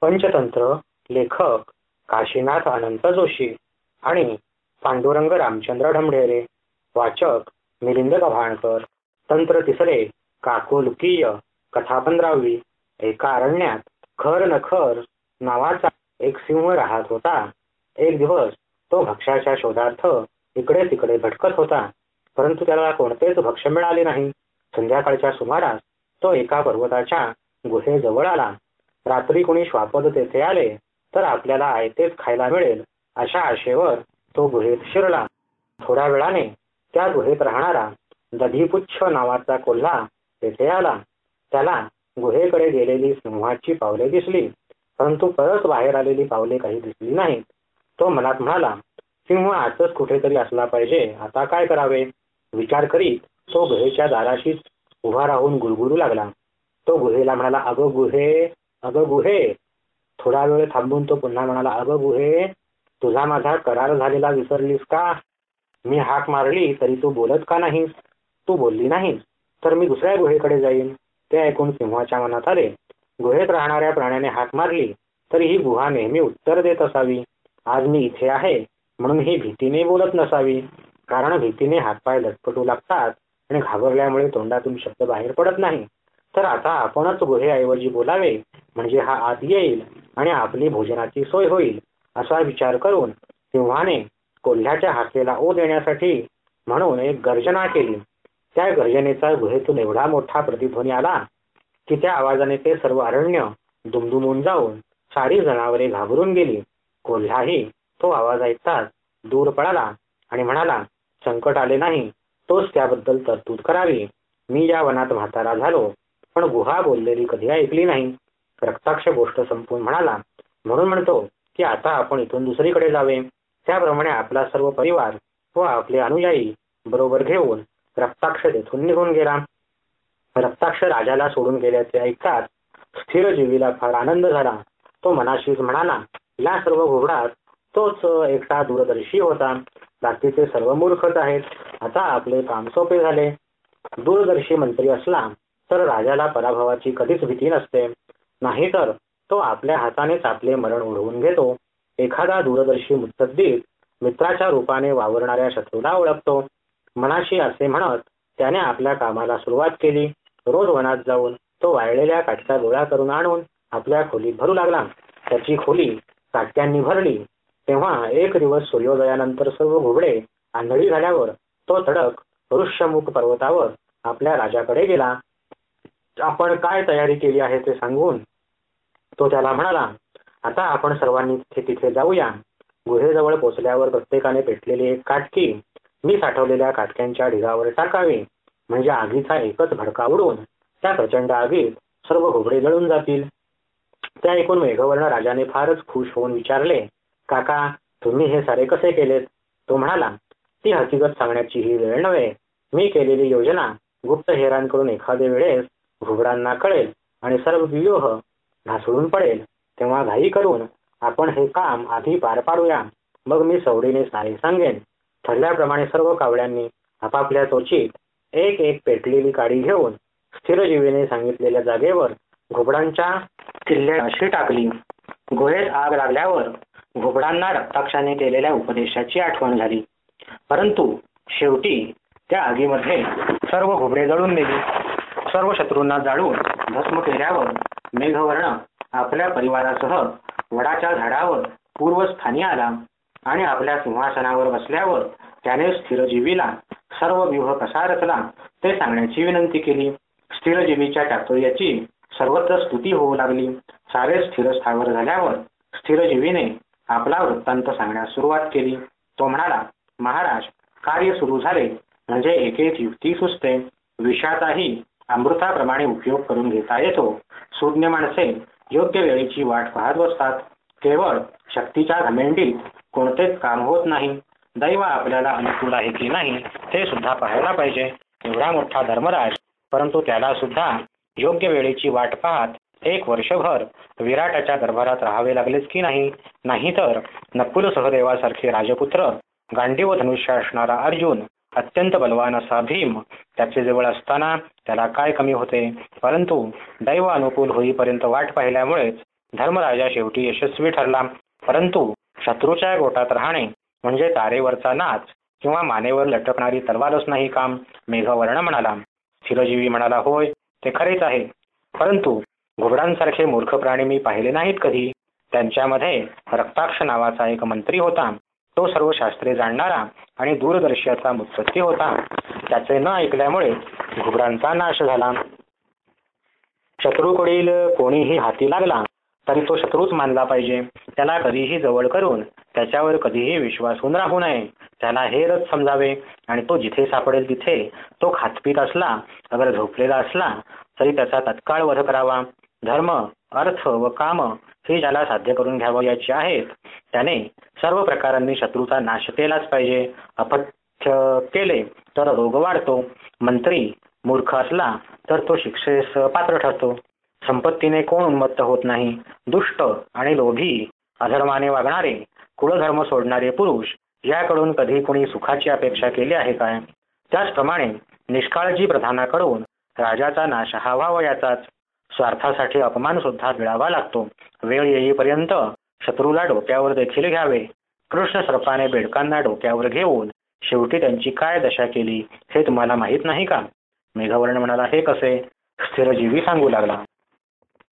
पंचतंत्र लेखक काशीनाथ अनंत जोशी आणि पांडुरंग रामचंद्र ढमढेरे वाचक मिलिंद गव्हाणकर तंत्र तिसरे काकोलकीय कथा पंधरावी एका अरण्यात खर नखर नावाचा एक सिंह राहत होता. एक दिवस तो भक्ष्याच्या शोधार्थ इकडे तिकडे भटकत होता. परंतु त्याला कोणतेच भक्ष मिळाले नाही. संध्याकाळच्या सुमारास तो एका पर्वताच्या गुहेजवळ आला. रात्री कोणी श्वापद तेथे आले तर आपल्याला आयतेच खायला मिळेल अशा आशेवर तो गुहेत शिरला. थोड्या वेळाने त्या गुहेत राहणारा दधीपुच्छ नावाचा कोल्हा तेथे आला. त्याला गुहेकडे गेलेली सिंहाची पावले दिसली परंतु परत बाहेर आलेली पावले काही दिसली नाहीत. तो मनात म्हणाला सिंह आजच कुठेतरी असला पाहिजे आता काय करावे? विचार करीत तो गुहेच्या दाराशीच उभा राहून गुरगुरू लागला. तो गुहेला म्हणाला अगं गुहे अगं गुहे थोडा वेळ थांबून तो पुन्हा म्हणाला अगं गुहे तुझा माझा करार झालेला विसरलीस का? मी हाक मारली तरी तू बोलत का नाहीस? तू बोलली नाहीस तर मी दुसऱ्या गुहेकडे जाईन. ते ऐकून सिंहाच्या मनात आले. गुहेत राहणाऱ्या प्राण्याने हाक मारली तरी ही गुहा नेहमी उत्तर देत असावी. आज मी इथे आहे म्हणून ही भीतीने बोलत नसावी. कारण भीतीने हातपाय लटपटू लागतात आणि घाबरल्यामुळे तोंडातून शब्द बाहेर पडत नाही. तर आता आपणच गुहेऐवजी बोलावे. म्हणजे हा आत येईल आणि आपली भोजनाची सोय होईल असा विचार करून सिंहाने कोल्ह्याच्या हाकेला ओ देण्यासाठी म्हणून एक गर्जना केली. त्या गर्जनेचा गुहेतून एवढा मोठा प्रतिध्वनी आला की त्या आवाजाने ते सर्व अरण्य दुमदुमून जाऊन सारी जनावरे घाबरून गेली. कोल्हाही तो आवाज ऐकताच दूर पळाला आणि म्हणाला संकट आले नाही तोच त्याबद्दल तरतूद करावी. मी या वनात म्हातारा झालो पण गुहा बोललेली कधी ऐकली नाही. रक्ताक्ष गोष्ट संपून म्हणाला. म्हणून म्हणतो की आता आपण इथून दुसरीकडे जावे. त्याप्रमाणे आपला सर्व परिवार व आपले अनुयायी बरोबर घेऊन रक्ताक्ष तेथून निघून गेला. रक्ताक्ष राजाला सोडून गेल्याचे ऐकताच स्थिर जीवीला फार आनंद झाला. तो मनाशीच म्हणाला या सर्व घोबडात तोच एकटा दूरदर्शी होता. बाकीचे सर्व मूर्खच आहेत. आता आपले काम सोपे झाले. दूरदर्शी मंत्री असला तर राजाला पराभवाची कधीच भीती नसते. नाहीतर तो आपल्या हातानेच आपले मरण ओढवून घेतो. एखादा दूरदर्शी मुत्सद्दीत मित्राच्या रूपाने वावरणाऱ्या शत्रूला ओळखतो. मनाशी असे म्हणत त्याने आपल्या कामाला सुरुवात केली. रोज वनात जाऊन तो वाळलेल्या काटका गोळा करून आणून आपल्या खोलीत भरू लागला. त्याची खोली काटक्यांनी भरली. तेव्हा एक दिवस सूर्योदयानंतर सर्व घुबडे आंधळी झाल्यावर तो तडक ऋष्यमुख पर्वतावर आपल्या राजाकडे गेला. आपण काय तयारी केली आहे ते सांगून तो त्याला म्हणाला आता आपण सर्वांनी तिथे तिथे जाऊया. गुहेजवळ पोचल्यावर प्रत्येकाने पेटलेली एक काटकी. मी साठवलेल्या काटक्यांच्या ढिगावर टाकावी. म्हणजे आगीचा एकच भडका उडून त्या प्रचंड आगीत सर्व घोबडे जळून जातील. त्या ऐकून मेघवर्ण राजाने फारच खुश होऊन विचारले काका तुम्ही हे सारे कसे केलेत? तो म्हणाला ती हकीकत सांगण्याची ही वेळ नव्हे. मी केलेली योजना गुप्त हेरांकडून एखाद्या वेळेस घुबडांना कळेल आणि सर्व व्यूह ढासळून पडेल तेव्हा घाई करून आपण हे काम आधी पार पाडूया. मग मी सवडीने सारे सांगेन. ठरल्याप्रमाणे सर्व कावळ्यांनी आपापल्या चोचीत एक एक पेटलेली काडी घेऊन स्थिरजीवीने सांगितलेल्या जागेवर घुबडांच्या किल्ल्याशी टाकली. गुहेत आग लागल्यावर घुबडांना रक्ताक्षाने केलेल्या उपदेशाची आठवण झाली. परंतु शेवटी त्या आगीमध्ये सर्व घुबडे जळून गेली. सर्व शत्रूंना जाळून भस्म केल्यावर मेघवर्ण आपल्या परिवारासह वडाच्या झाडावर पूर्वस्थानी आला आणि आपल्या सिंहासनावर बसल्यावर त्याने स्थिरजीवीला सर्व व्यूह कसा रचला ते सांगण्याची विनंती केली. स्थिरजीवीच्या चातुर्याची सर्वत्र स्तुती होऊ लागली. सारे स्थिर स्थावर झाल्यावर स्थिरजीवीने आपला वृत्तांत सांगण्यास सुरुवात केली. तो म्हणाला महाराज कार्य सुरू झाले. म्हणजे एक एक युक्ती सुचते. विषाचाही अमृताप्रमाणे उपयोग करून घेता येतो. सूज्ञ माणसे योग्य वेळेची वाट पाहत बसतात. केवळ शक्तीच्या घमेंडीत कोणतेच काम होत नाही. दैव आपल्याला अनुकूल आहे की नाही ते सुद्धा पाहायला पाहिजे. एवढा मोठा धर्मराज परंतु त्याला सुद्धा योग्य वेळेची वाट पाहत एक वर्षभर विराटाच्या दरबारात राहावे लागलेच की नाही? नाहीतर नकुल सहदेवासारखे राजपुत्र गांडीव धनुष्य असणारा अर्जुन अत्यंत बलवान असा भीम त्याचे जवळ असताना त्याला काय कमी होते? परंतु दैव अनुकूल होईपर्यंत वाट पाहिल्यामुळेच धर्मराजा शेवटी यशस्वी ठरला. परंतु शत्रूच्या गोटात राहणे म्हणजे तारेवरचा नाच किंवा मानेवर लटकणारी तलवारच नाही काम मेघवर्ण म्हणाला. चिरजीवी म्हणाला होय ते खरेच आहे. परंतु घुबडांसारखे मूर्ख प्राणी मी पाहिले नाहीत कधी. त्यांच्यामध्ये रक्ताक्ष नावाचा एक मंत्री होता. तो सर्व शास्त्रे जाणणारा आणि दूरदर्शी असा मुत्सत्ती होता. त्याचे न ऐकल्यामुळे घुबडांचा नाश झाला. शत्रूकडील कोणीही हाती लागला तरी तो शत्रूच मानला पाहिजे. त्याला कधीही जवळ करून त्याच्यावर कधीही विश्वासून राहू नये. त्याला हेरच समजावे आणि तो जिथे सापडेल तिथे तो खातपीत असला अगर झोपलेला असला तरी त्याचा तत्काळ वध करावा. धर्म अर्थ व काम हे ज्याला साध्य करून घ्यावयाची आहेत त्याने सर्व प्रकारांनी शत्रूचा नाश केलाच पाहिजे. अपथ्य केले तर रोग वाढतो. मंत्री मूर्ख असला तर तो शिक्षेस पात्र ठरतो. संपत्तीने कोण उन्मत्त होत नाही? दुष्ट आणि लोभी अधर्माने वागणारे कुळधर्म सोडणारे पुरुष याकडून कधी कुणी सुखाची अपेक्षा केली आहे काय? त्याचप्रमाणे निष्काळजी प्रधानाकडून राजाचा नाश हा व्हावयाचाच स्वार्थासाठी अपमान सुद्धा मिळावा लागतो. वेळ येईपर्यंत शत्रूला डोक्यावर देखील घ्यावे. कृष्ण सर्पाने बेडकांना डोक्यावर घेऊन शेवटी त्यांची काय दशा केली हे तुम्हाला माहीत नाही का? मेघवर्ण म्हणाला हे कसे? स्थिरजीवी सांगू लागला.